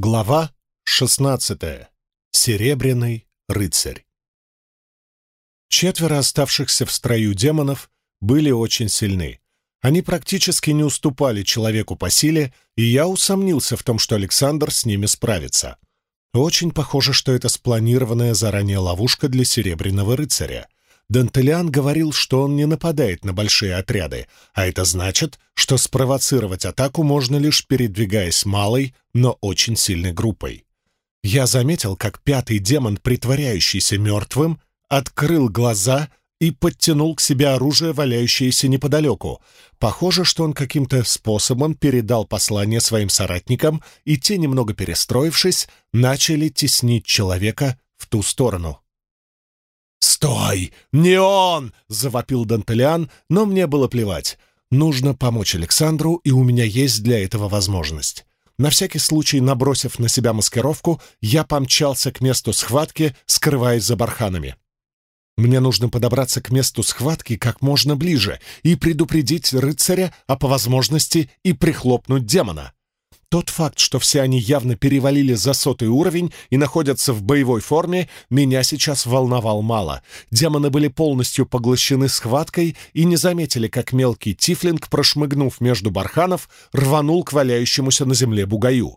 Глава 16. Серебряный рыцарь. Четверо оставшихся в строю демонов были очень сильны. Они практически не уступали человеку по силе, и я усомнился в том, что Александр с ними справится. Очень похоже, что это спланированная заранее ловушка для Серебряного рыцаря. Дантелиан говорил, что он не нападает на большие отряды, а это значит, что спровоцировать атаку можно лишь передвигаясь малой, но очень сильной группой. Я заметил, как пятый демон, притворяющийся мертвым, открыл глаза и подтянул к себе оружие, валяющееся неподалеку. Похоже, что он каким-то способом передал послание своим соратникам, и те, немного перестроившись, начали теснить человека в ту сторону. «Стой! Не он!» — завопил Дантелиан, но мне было плевать. Нужно помочь Александру, и у меня есть для этого возможность. На всякий случай, набросив на себя маскировку, я помчался к месту схватки, скрываясь за барханами. Мне нужно подобраться к месту схватки как можно ближе и предупредить рыцаря, а по возможности и прихлопнуть демона. Тот факт, что все они явно перевалили за сотый уровень и находятся в боевой форме, меня сейчас волновал мало. Демоны были полностью поглощены схваткой и не заметили, как мелкий тифлинг, прошмыгнув между барханов, рванул к валяющемуся на земле бугаю.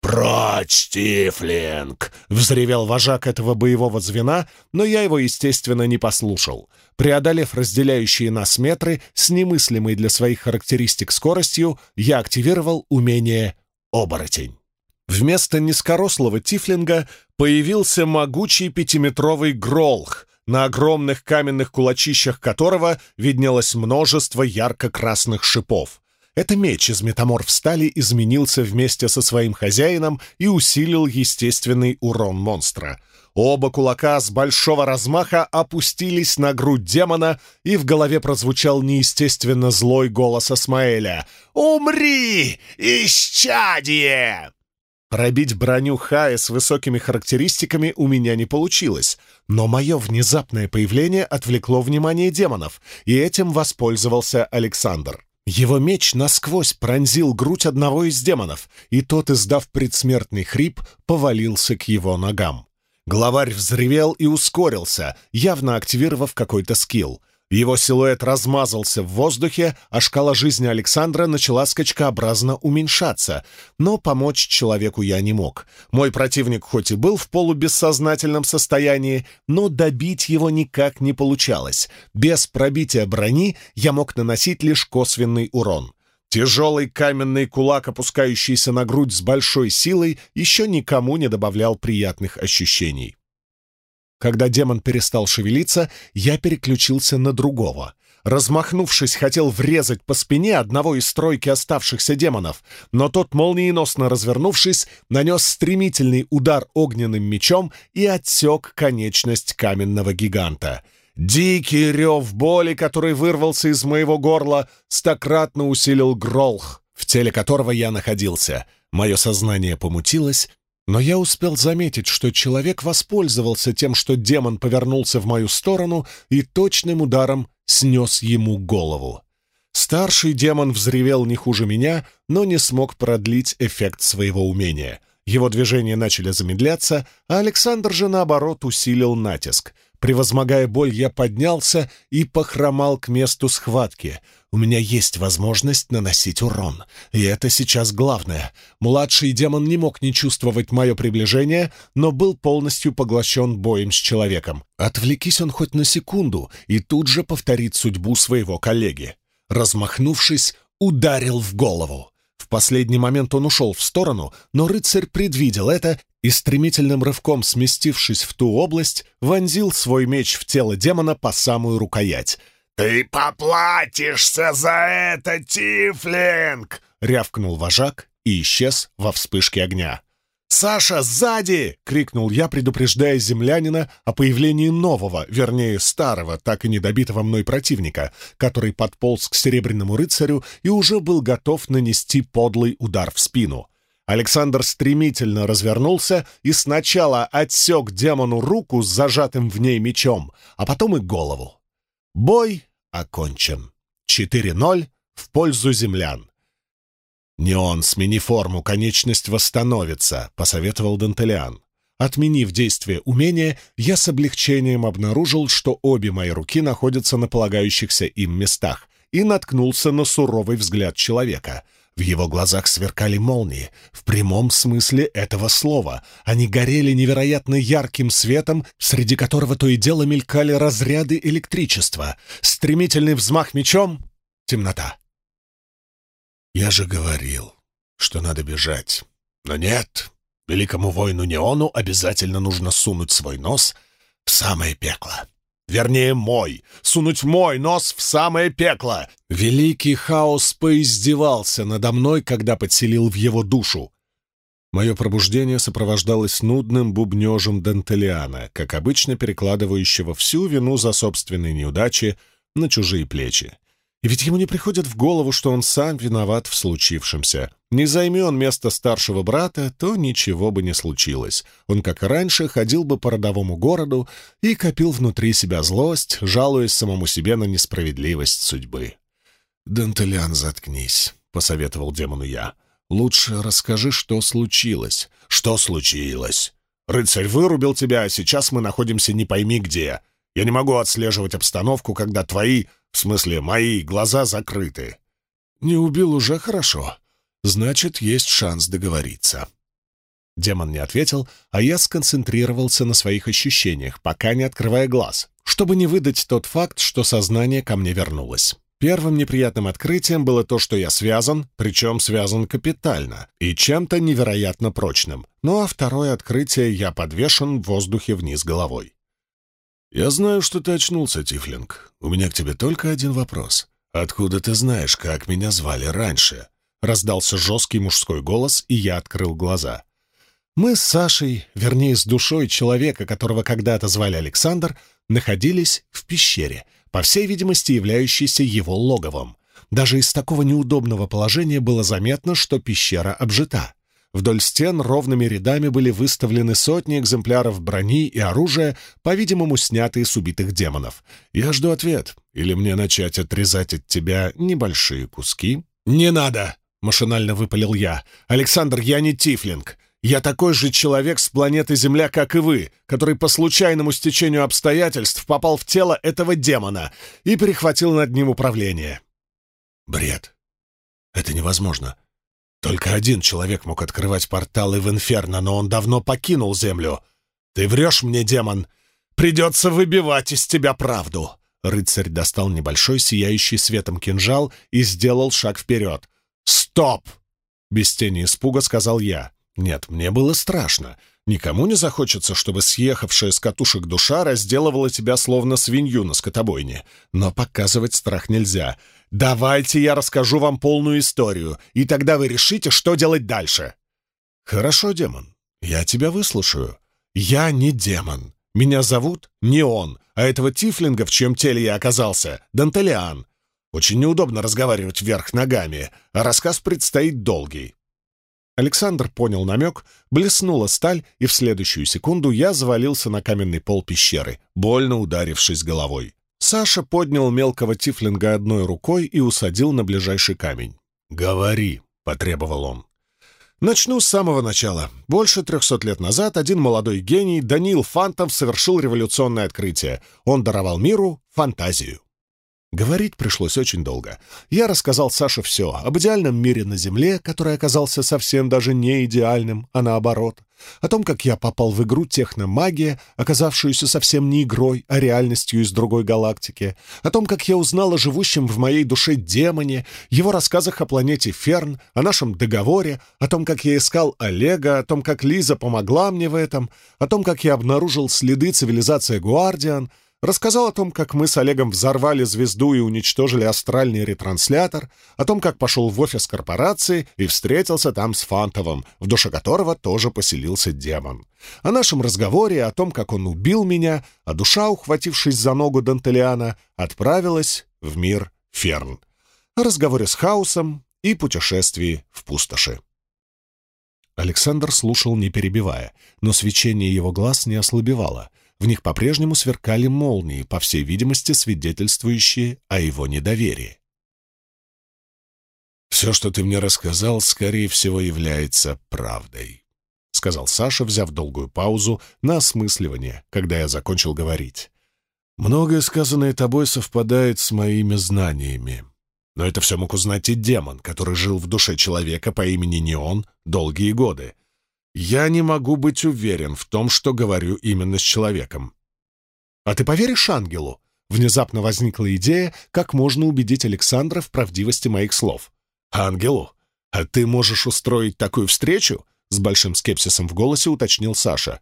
«Прочь, Тифлинг!» — взревел вожак этого боевого звена, но я его, естественно, не послушал. Преодолев разделяющие нас метры с немыслимой для своих характеристик скоростью, я активировал умение оборотень. Вместо низкорослого тифлинга появился могучий пятиметровый гролх, на огромных каменных кулачищах которого виднелось множество ярко-красных шипов. Это меч из метаморф стали изменился вместе со своим хозяином и усилил естественный урон монстра. Оба кулака с большого размаха опустились на грудь демона, и в голове прозвучал неестественно злой голос Асмаэля. «Умри, исчадие!» Пробить броню Хая с высокими характеристиками у меня не получилось, но мое внезапное появление отвлекло внимание демонов, и этим воспользовался Александр. Его меч насквозь пронзил грудь одного из демонов, и тот, издав предсмертный хрип, повалился к его ногам. Главарь взревел и ускорился, явно активировав какой-то скилл. Его силуэт размазался в воздухе, а шкала жизни Александра начала скачкообразно уменьшаться, но помочь человеку я не мог. Мой противник хоть и был в полубессознательном состоянии, но добить его никак не получалось. Без пробития брони я мог наносить лишь косвенный урон. Тяжелый каменный кулак, опускающийся на грудь с большой силой, еще никому не добавлял приятных ощущений. Когда демон перестал шевелиться, я переключился на другого. Размахнувшись, хотел врезать по спине одного из стройки оставшихся демонов, но тот, молниеносно развернувшись, нанес стремительный удар огненным мечом и отсек конечность каменного гиганта — Дикий рев боли, который вырвался из моего горла, стократно усилил гролх, в теле которого я находился. Мое сознание помутилось, но я успел заметить, что человек воспользовался тем, что демон повернулся в мою сторону и точным ударом снес ему голову. Старший демон взревел не хуже меня, но не смог продлить эффект своего умения. Его движения начали замедляться, а Александр же, наоборот, усилил натиск — Превозмогая боль, я поднялся и похромал к месту схватки. У меня есть возможность наносить урон. И это сейчас главное. Младший демон не мог не чувствовать мое приближение, но был полностью поглощен боем с человеком. Отвлекись он хоть на секунду, и тут же повторит судьбу своего коллеги. Размахнувшись, ударил в голову. В последний момент он ушел в сторону, но рыцарь предвидел это и, стремительным рывком сместившись в ту область, вонзил свой меч в тело демона по самую рукоять. «Ты поплатишься за это, Тифлинг!» — рявкнул вожак и исчез во вспышке огня. «Саша, сзади!» — крикнул я, предупреждая землянина о появлении нового, вернее, старого, так и недобитого мной противника, который подполз к Серебряному рыцарю и уже был готов нанести подлый удар в спину. Александр стремительно развернулся и сначала отсек демону руку с зажатым в ней мечом, а потом и голову. Бой окончен. 4-0 в пользу землян. «Неон, смени форму, конечность восстановится», — посоветовал Дантелиан. Отменив действие умения, я с облегчением обнаружил, что обе мои руки находятся на полагающихся им местах, и наткнулся на суровый взгляд человека. В его глазах сверкали молнии, в прямом смысле этого слова. Они горели невероятно ярким светом, среди которого то и дело мелькали разряды электричества. Стремительный взмах мечом — темнота. «Я же говорил, что надо бежать. Но нет, великому воину Неону обязательно нужно сунуть свой нос в самое пекло. Вернее, мой. Сунуть мой нос в самое пекло. Великий хаос поиздевался надо мной, когда подселил в его душу. Мое пробуждение сопровождалось нудным бубнежем Дантелиана, как обычно перекладывающего всю вину за собственные неудачи на чужие плечи. И ведь ему не приходит в голову, что он сам виноват в случившемся. Не займи он место старшего брата, то ничего бы не случилось. Он, как и раньше, ходил бы по родовому городу и копил внутри себя злость, жалуясь самому себе на несправедливость судьбы. «Дантелян, заткнись», — посоветовал демону я. «Лучше расскажи, что случилось». «Что случилось? Рыцарь вырубил тебя, а сейчас мы находимся не пойми где. Я не могу отслеживать обстановку, когда твои в смысле, мои глаза закрыты. Не убил уже хорошо. Значит, есть шанс договориться. Демон не ответил, а я сконцентрировался на своих ощущениях, пока не открывая глаз, чтобы не выдать тот факт, что сознание ко мне вернулось. Первым неприятным открытием было то, что я связан, причем связан капитально, и чем-то невероятно прочным. Ну а второе открытие — я подвешен в воздухе вниз головой. «Я знаю, что ты очнулся, Тифлинг. У меня к тебе только один вопрос. Откуда ты знаешь, как меня звали раньше?» Раздался жесткий мужской голос, и я открыл глаза. Мы с Сашей, вернее, с душой человека, которого когда-то звали Александр, находились в пещере, по всей видимости, являющейся его логовом. Даже из такого неудобного положения было заметно, что пещера обжита. Вдоль стен ровными рядами были выставлены сотни экземпляров брони и оружия, по-видимому, снятые с убитых демонов. Я жду ответ. Или мне начать отрезать от тебя небольшие куски? «Не надо!» — машинально выпалил я. «Александр, я не Тифлинг. Я такой же человек с планеты Земля, как и вы, который по случайному стечению обстоятельств попал в тело этого демона и перехватил над ним управление». «Бред. Это невозможно. Только один человек мог открывать порталы в Инферно, но он давно покинул Землю. Ты врешь мне, демон! Придется выбивать из тебя правду!» Рыцарь достал небольшой сияющий светом кинжал и сделал шаг вперед. «Стоп!» — без тени испуга сказал я. «Нет, мне было страшно. Никому не захочется, чтобы съехавшая с катушек душа разделывала тебя словно свинью на скотобойне. Но показывать страх нельзя. Давайте я расскажу вам полную историю, и тогда вы решите, что делать дальше. Хорошо, демон, я тебя выслушаю. Я не демон. Меня зовут не он, а этого тифлинга, в чьем теле я оказался, Дантелиан. Очень неудобно разговаривать вверх ногами, а рассказ предстоит долгий. Александр понял намек, блеснула сталь, и в следующую секунду я завалился на каменный пол пещеры, больно ударившись головой. Саша поднял мелкого тифлинга одной рукой и усадил на ближайший камень. «Говори», — потребовал он. Начну с самого начала. Больше трехсот лет назад один молодой гений, Даниил Фантов, совершил революционное открытие. Он даровал миру фантазию. Говорить пришлось очень долго. Я рассказал Саше все об идеальном мире на Земле, который оказался совсем даже не идеальным, а наоборот. О том, как я попал в игру техномагия, оказавшуюся совсем не игрой, а реальностью из другой галактики. О том, как я узнал о живущем в моей душе демоне, его рассказах о планете Ферн, о нашем договоре, о том, как я искал Олега, о том, как Лиза помогла мне в этом, о том, как я обнаружил следы цивилизации Гуардиан — Рассказал о том, как мы с Олегом взорвали звезду и уничтожили астральный ретранслятор, о том, как пошел в офис корпорации и встретился там с Фантовым, в душе которого тоже поселился демон. О нашем разговоре, о том, как он убил меня, а душа, ухватившись за ногу Дантелиана, отправилась в мир Ферн. О разговоре с Хаосом и путешествии в пустоши. Александр слушал, не перебивая, но свечение его глаз не ослабевало — в них по-прежнему сверкали молнии, по всей видимости, свидетельствующие о его недоверии. «Все, что ты мне рассказал, скорее всего, является правдой», — сказал Саша, взяв долгую паузу на осмысливание, когда я закончил говорить. «Многое сказанное тобой совпадает с моими знаниями. Но это все мог узнать и демон, который жил в душе человека по имени Неон долгие годы. Я не могу быть уверен в том, что говорю именно с человеком». «А ты поверишь ангелу?» Внезапно возникла идея, как можно убедить Александра в правдивости моих слов. «Ангелу? А ты можешь устроить такую встречу?» С большим скепсисом в голосе уточнил Саша.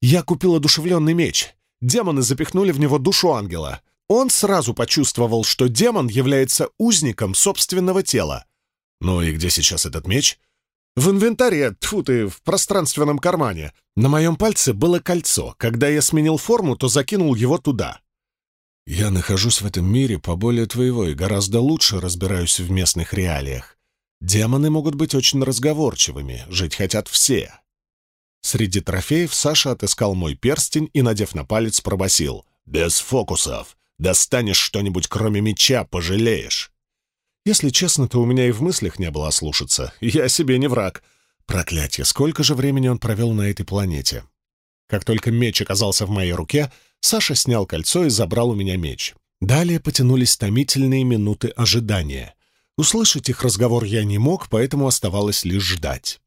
«Я купил одушевленный меч. Демоны запихнули в него душу ангела. Он сразу почувствовал, что демон является узником собственного тела. Ну и где сейчас этот меч?» «В инвентаре, тьфу ты, в пространственном кармане. На моем пальце было кольцо. Когда я сменил форму, то закинул его туда. Я нахожусь в этом мире поболее твоего и гораздо лучше разбираюсь в местных реалиях. Демоны могут быть очень разговорчивыми, жить хотят все. Среди трофеев Саша отыскал мой перстень и, надев на палец, пробасил: «Без фокусов! Достанешь что-нибудь кроме меча, пожалеешь!» Если честно, то у меня и в мыслях не было ослушаться. Я себе не враг. Проклятье, сколько же времени он провел на этой планете. Как только меч оказался в моей руке, Саша снял кольцо и забрал у меня меч. Далее потянулись томительные минуты ожидания. Услышать их разговор я не мог, поэтому оставалось лишь ждать.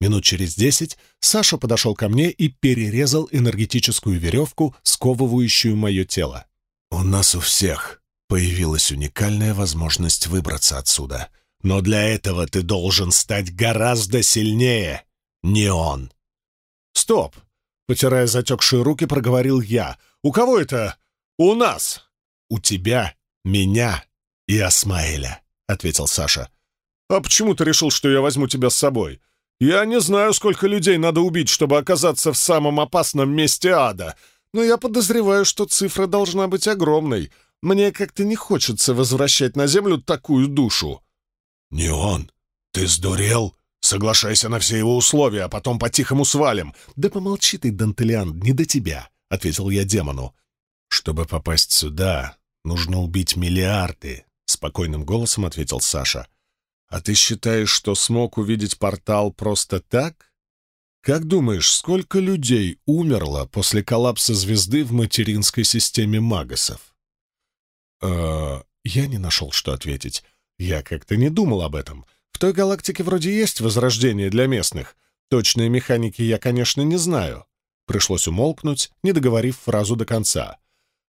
Минут через десять Саша подошел ко мне и перерезал энергетическую веревку, сковывающую мое тело. «У нас у всех появилась уникальная возможность выбраться отсюда. Но для этого ты должен стать гораздо сильнее, не он». «Стоп!» — потирая затекшие руки, проговорил я — у кого это? У нас!» «У тебя, меня и Асмаэля», — ответил Саша. «А почему ты решил, что я возьму тебя с собой? Я не знаю, сколько людей надо убить, чтобы оказаться в самом опасном месте ада, но я подозреваю, что цифра должна быть огромной. Мне как-то не хочется возвращать на землю такую душу». «Не он. Ты сдурел?» Соглашайся на все его условия, а потом по-тихому свалим. Да помолчи ты, Дантелиан, не до тебя ответил я демону. «Чтобы попасть сюда, нужно убить миллиарды», — спокойным голосом ответил Саша. «А ты считаешь, что смог увидеть портал просто так? Как думаешь, сколько людей умерло после коллапса звезды в материнской системе Магасов?» «Э, я не нашел, что ответить. Я как-то не думал об этом. В той галактике вроде есть возрождение для местных. Точные механики я, конечно, не знаю. Пришлось умолкнуть, не договорив фразу до конца.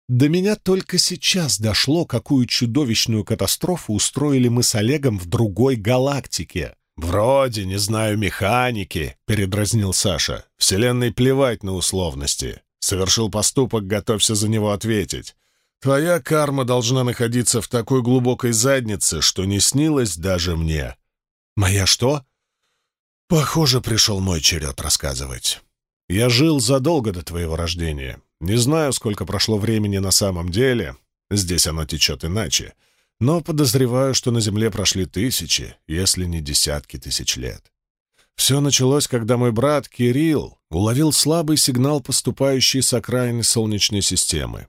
До меня только сейчас дошло, какую чудовищную катастрофу устроили мы с Олегом в другой галактике. «Вроде не знаю механики», — передразнил Саша. «Вселенной плевать на условности. Совершил поступок, готовься за него ответить. Твоя карма должна находиться в такой глубокой заднице, что не снилось даже мне». «Моя что?» «Похоже, пришел мой черед рассказывать». Я жил задолго до твоего рождения. Не знаю, сколько прошло времени на самом деле. Здесь оно течет иначе. Но подозреваю, что на Земле прошли тысячи, если не десятки тысяч лет. Все началось, когда мой брат Кирилл уловил слабый сигнал, поступающий с окраины Солнечной системы.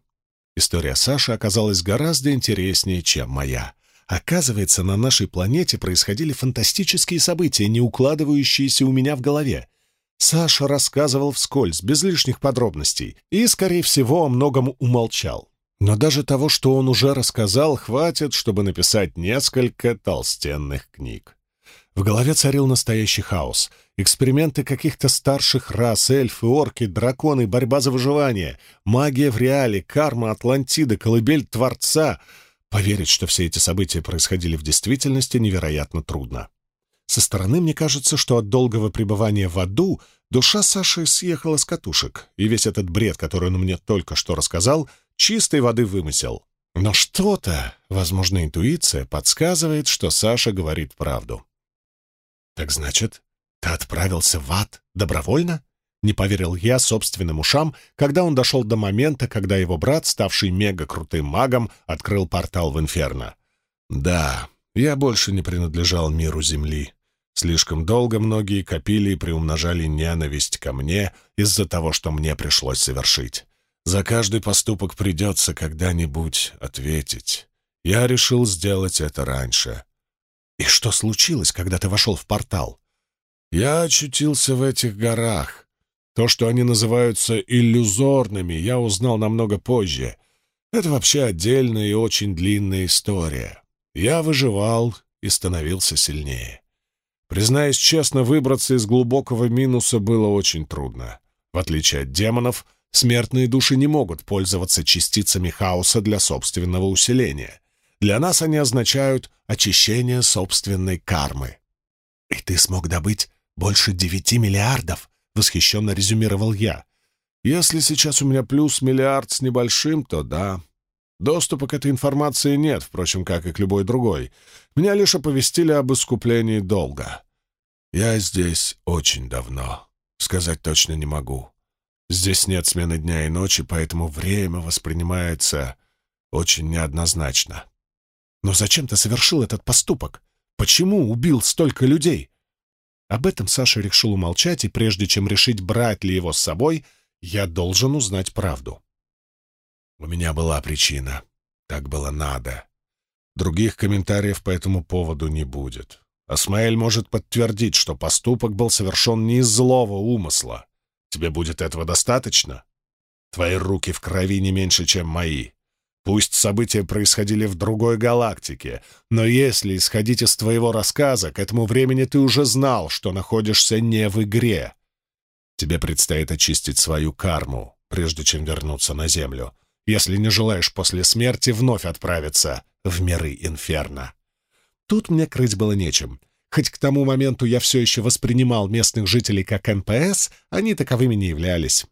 История Саши оказалась гораздо интереснее, чем моя. Оказывается, на нашей планете происходили фантастические события, не укладывающиеся у меня в голове. Саша рассказывал вскользь, без лишних подробностей, и, скорее всего, о многом умолчал. Но даже того, что он уже рассказал, хватит, чтобы написать несколько толстенных книг. В голове царил настоящий хаос. Эксперименты каких-то старших рас, эльфы, орки, драконы, борьба за выживание, магия в реале, карма, Атлантида, колыбель Творца. Поверить, что все эти события происходили в действительности, невероятно трудно. Со стороны мне кажется, что от долгого пребывания в аду душа Саши съехала с катушек, и весь этот бред, который он мне только что рассказал, чистой воды вымысел. Но что-то, возможно, интуиция, подсказывает, что Саша говорит правду. «Так значит, ты отправился в ад добровольно?» Не поверил я собственным ушам, когда он дошел до момента, когда его брат, ставший мега-крутым магом, открыл портал в Инферно. «Да, я больше не принадлежал миру Земли. Слишком долго многие копили и приумножали ненависть ко мне из-за того, что мне пришлось совершить. За каждый поступок придется когда-нибудь ответить. Я решил сделать это раньше. «И что случилось, когда ты вошел в портал?» «Я очутился в этих горах. То, что они называются иллюзорными, я узнал намного позже. Это вообще отдельная и очень длинная история. Я выживал и становился сильнее. Признаюсь честно, выбраться из глубокого минуса было очень трудно. В отличие от демонов, смертные души не могут пользоваться частицами хаоса для собственного усиления. Для нас они означают очищение собственной кармы. «И ты смог добыть больше девяти миллиардов?» — восхищенно резюмировал я. «Если сейчас у меня плюс миллиард с небольшим, то да. Доступа к этой информации нет, впрочем, как и к любой другой. Меня лишь оповестили об искуплении долга. Я здесь очень давно. Сказать точно не могу. Здесь нет смены дня и ночи, поэтому время воспринимается очень неоднозначно. Но зачем ты совершил этот поступок? Почему убил столько людей? Об этом Саша решил умолчать, и прежде чем решить, брать ли его с собой, я должен узнать правду. У меня была причина. Так было надо. Других комментариев по этому поводу не будет. Асмаэль может подтвердить, что поступок был совершен не из злого умысла. Тебе будет этого достаточно? Твои руки в крови не меньше, чем мои. Пусть события происходили в другой галактике, но если исходить из твоего рассказа, к этому времени ты уже знал, что находишься не в игре. Тебе предстоит очистить свою карму, прежде чем вернуться на Землю, если не желаешь после смерти вновь отправиться в миры Инферно. Тут мне крыть было нечем. Хоть к тому моменту я все еще воспринимал местных жителей как НПС, они таковыми не являлись.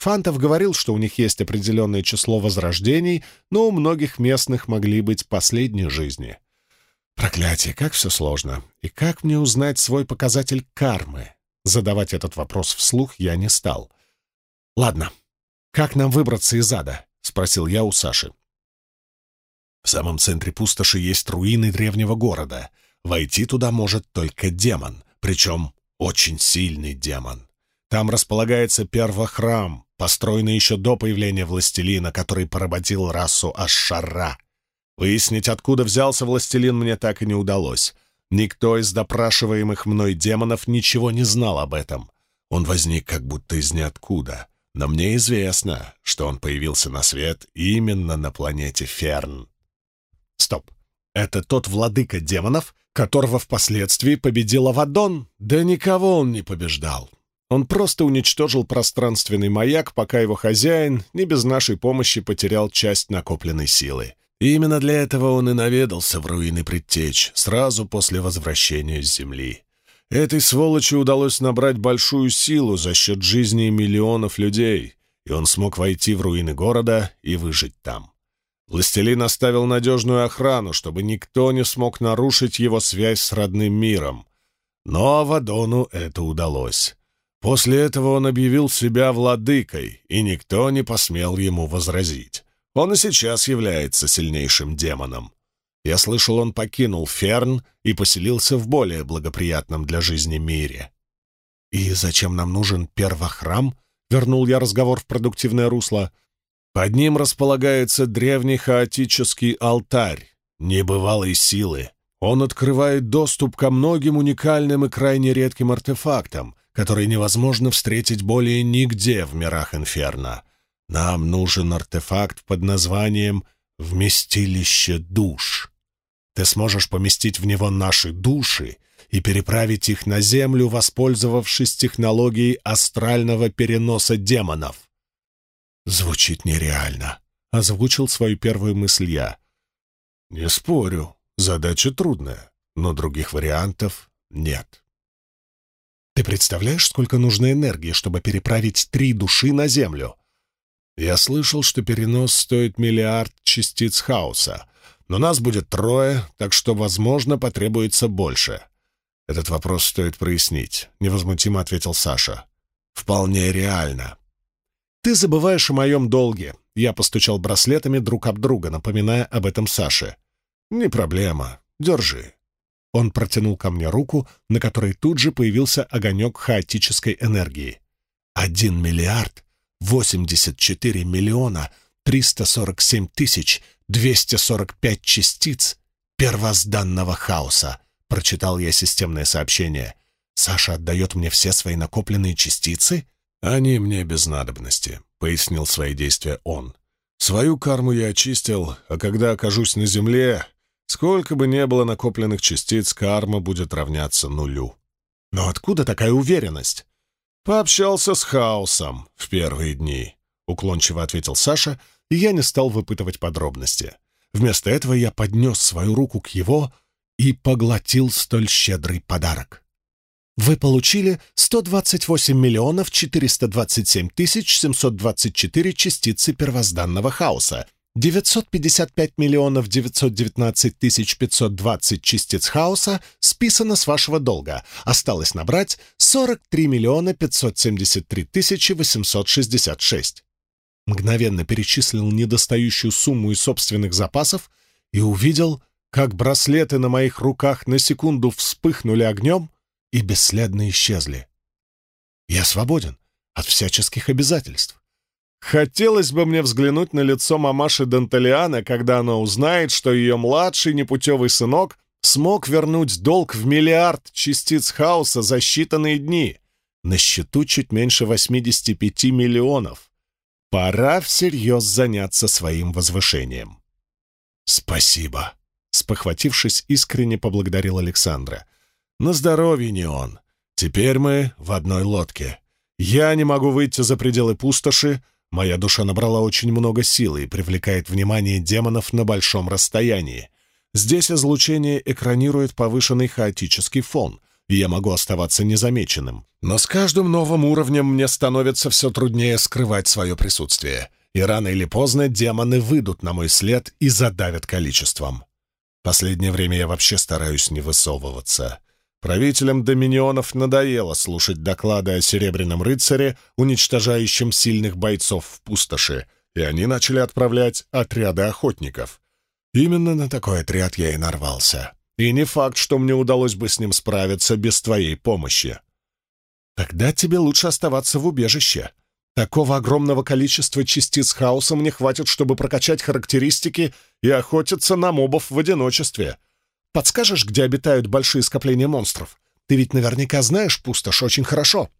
Фантов говорил, что у них есть определенное число возрождений, но у многих местных могли быть последние жизни. Проклятие, как все сложно. И как мне узнать свой показатель кармы? Задавать этот вопрос вслух я не стал. «Ладно, как нам выбраться из ада?» — спросил я у Саши. В самом центре пустоши есть руины древнего города. Войти туда может только демон, причем очень сильный демон. Там располагается первохрам, построенный еще до появления властелина, который поработил расу Ашшара. Выяснить, откуда взялся властелин, мне так и не удалось. Никто из допрашиваемых мной демонов ничего не знал об этом. Он возник как будто из ниоткуда. Но мне известно, что он появился на свет именно на планете Ферн. Стоп. Это тот владыка демонов, которого впоследствии победил Авадон? Да никого он не побеждал. Он просто уничтожил пространственный маяк, пока его хозяин не без нашей помощи потерял часть накопленной силы. И именно для этого он и наведался в руины предтеч, сразу после возвращения с Земли. Этой сволочи удалось набрать большую силу за счет жизни миллионов людей, и он смог войти в руины города и выжить там. Властелин оставил надежную охрану, чтобы никто не смог нарушить его связь с родным миром. Но Авадону это удалось. После этого он объявил себя владыкой, и никто не посмел ему возразить. Он и сейчас является сильнейшим демоном. Я слышал, он покинул Ферн и поселился в более благоприятном для жизни мире. «И зачем нам нужен первохрам?» — вернул я разговор в продуктивное русло. «Под ним располагается древний хаотический алтарь, небывалой силы. Он открывает доступ ко многим уникальным и крайне редким артефактам, который невозможно встретить более нигде в мирах Инферно. Нам нужен артефакт под названием «Вместилище душ». Ты сможешь поместить в него наши души и переправить их на Землю, воспользовавшись технологией астрального переноса демонов. Звучит нереально, — озвучил свою первую мысль я. Не спорю, задача трудная, но других вариантов нет. Ты представляешь, сколько нужно энергии, чтобы переправить три души на Землю? Я слышал, что перенос стоит миллиард частиц хаоса, но нас будет трое, так что, возможно, потребуется больше. Этот вопрос стоит прояснить, — невозмутимо ответил Саша. Вполне реально. Ты забываешь о моем долге. Я постучал браслетами друг об друга, напоминая об этом Саше. Не проблема. Держи. Он протянул ко мне руку, на которой тут же появился огонек хаотической энергии. «Один миллиард восемьдесят четыре миллиона триста сорок семь тысяч двести сорок пять частиц первозданного хаоса», — прочитал я системное сообщение. «Саша отдает мне все свои накопленные частицы?» «Они мне без надобности», — пояснил свои действия он. «Свою карму я очистил, а когда окажусь на земле, сколько бы ни было накопленных частиц, карма будет равняться нулю». «Но откуда такая уверенность?» «Пообщался с хаосом в первые дни», — уклончиво ответил Саша, и я не стал выпытывать подробности. Вместо этого я поднес свою руку к его и поглотил столь щедрый подарок. Вы получили 128 миллионов 427 тысяч 724 частицы первозданного хаоса, 955 миллионов 919 тысяч 520 частиц хаоса списано с вашего долга. Осталось набрать 43 миллиона 573 тысячи 866. Мгновенно перечислил недостающую сумму из собственных запасов и увидел, как браслеты на моих руках на секунду вспыхнули огнем и бесследно исчезли. Я свободен от всяческих обязательств. Хотелось бы мне взглянуть на лицо мамаши Данталиана, когда она узнает, что ее младший непутевый сынок смог вернуть долг в миллиард частиц хаоса за считанные дни. На счету чуть меньше 85 миллионов. Пора всерьез заняться своим возвышением. «Спасибо», — спохватившись, искренне поблагодарил Александра. «На здоровье не он. Теперь мы в одной лодке. Я не могу выйти за пределы пустоши, Моя душа набрала очень много силы и привлекает внимание демонов на большом расстоянии. Здесь излучение экранирует повышенный хаотический фон, и я могу оставаться незамеченным. Но с каждым новым уровнем мне становится все труднее скрывать свое присутствие, и рано или поздно демоны выйдут на мой след и задавят количеством. Последнее время я вообще стараюсь не высовываться. Правителям доминионов надоело слушать доклады о Серебряном рыцаре, уничтожающем сильных бойцов в пустоши, и они начали отправлять отряды охотников. Именно на такой отряд я и нарвался. И не факт, что мне удалось бы с ним справиться без твоей помощи. Тогда тебе лучше оставаться в убежище. Такого огромного количества частиц хаоса мне хватит, чтобы прокачать характеристики и охотиться на мобов в одиночестве. Подскажешь, где обитают большие скопления монстров? Ты ведь наверняка знаешь пустошь очень хорошо».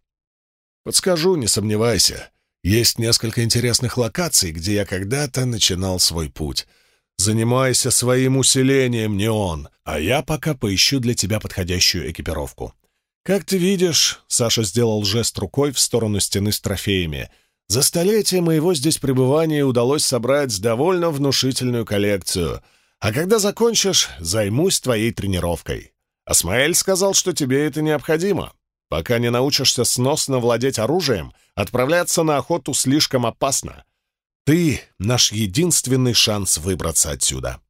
«Подскажу, не сомневайся. Есть несколько интересных локаций, где я когда-то начинал свой путь. Занимайся своим усилением, не он, а я пока поищу для тебя подходящую экипировку». «Как ты видишь», — Саша сделал жест рукой в сторону стены с трофеями, «за столетие моего здесь пребывания удалось собрать довольно внушительную коллекцию — а когда закончишь, займусь твоей тренировкой. Асмаэль сказал, что тебе это необходимо. Пока не научишься сносно владеть оружием, отправляться на охоту слишком опасно. Ты — наш единственный шанс выбраться отсюда».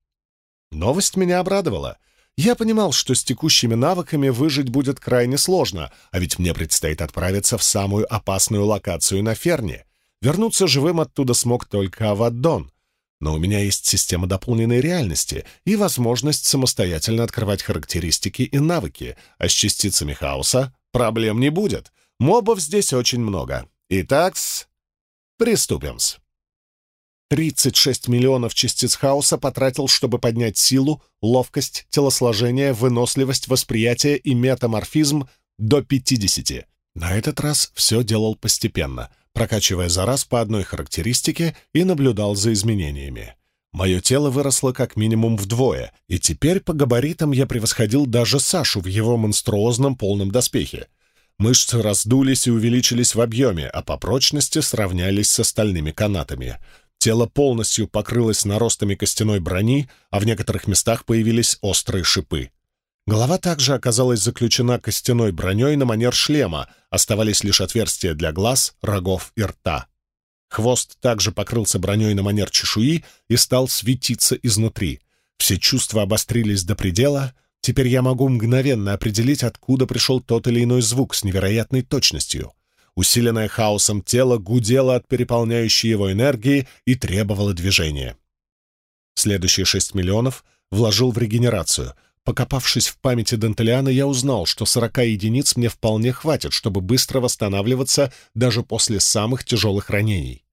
Новость меня обрадовала. Я понимал, что с текущими навыками выжить будет крайне сложно, а ведь мне предстоит отправиться в самую опасную локацию на Ферне. Вернуться живым оттуда смог только Аваддон, но у меня есть система дополненной реальности и возможность самостоятельно открывать характеристики и навыки, а с частицами хаоса проблем не будет. Мобов здесь очень много. Итак, приступим-с. 36 миллионов частиц хаоса потратил, чтобы поднять силу, ловкость, телосложение, выносливость, восприятие и метаморфизм до 50. На этот раз все делал постепенно — прокачивая за раз по одной характеристике и наблюдал за изменениями. Мое тело выросло как минимум вдвое, и теперь по габаритам я превосходил даже Сашу в его монструозном полном доспехе. Мышцы раздулись и увеличились в объеме, а по прочности сравнялись с остальными канатами. Тело полностью покрылось наростами костяной брони, а в некоторых местах появились острые шипы. Голова также оказалась заключена костяной броней на манер шлема, оставались лишь отверстия для глаз, рогов и рта. Хвост также покрылся броней на манер чешуи и стал светиться изнутри. Все чувства обострились до предела. Теперь я могу мгновенно определить, откуда пришел тот или иной звук с невероятной точностью. Усиленное хаосом тело гудело от переполняющей его энергии и требовало движения. Следующие шесть миллионов вложил в регенерацию — Покопавшись в памяти Дантелиана, я узнал, что сорока единиц мне вполне хватит, чтобы быстро восстанавливаться даже после самых тяжелых ранений.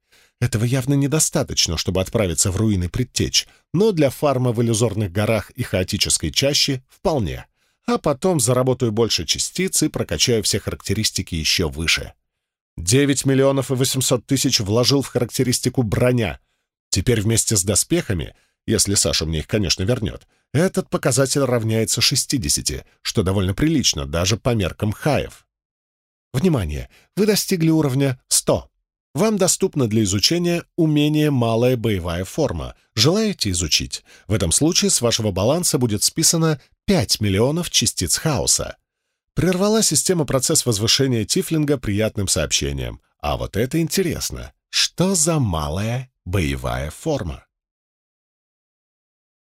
Этого явно недостаточно, чтобы отправиться в руины предтеч, но для фарма в иллюзорных горах и хаотической чаще вполне. А потом заработаю больше частиц и прокачаю все характеристики еще выше. 9 миллионов и 800 тысяч вложил в характеристику броня. Теперь вместе с доспехами, если Саша мне их, конечно, вернет, этот показатель равняется 60, что довольно прилично даже по меркам хаев. Внимание! Вы достигли уровня 100. Вам доступно для изучения умение «Малая боевая форма». Желаете изучить? В этом случае с вашего баланса будет списано 5 миллионов частиц хаоса. Прервала система процесс возвышения Тифлинга приятным сообщением. А вот это интересно. Что за малая боевая форма?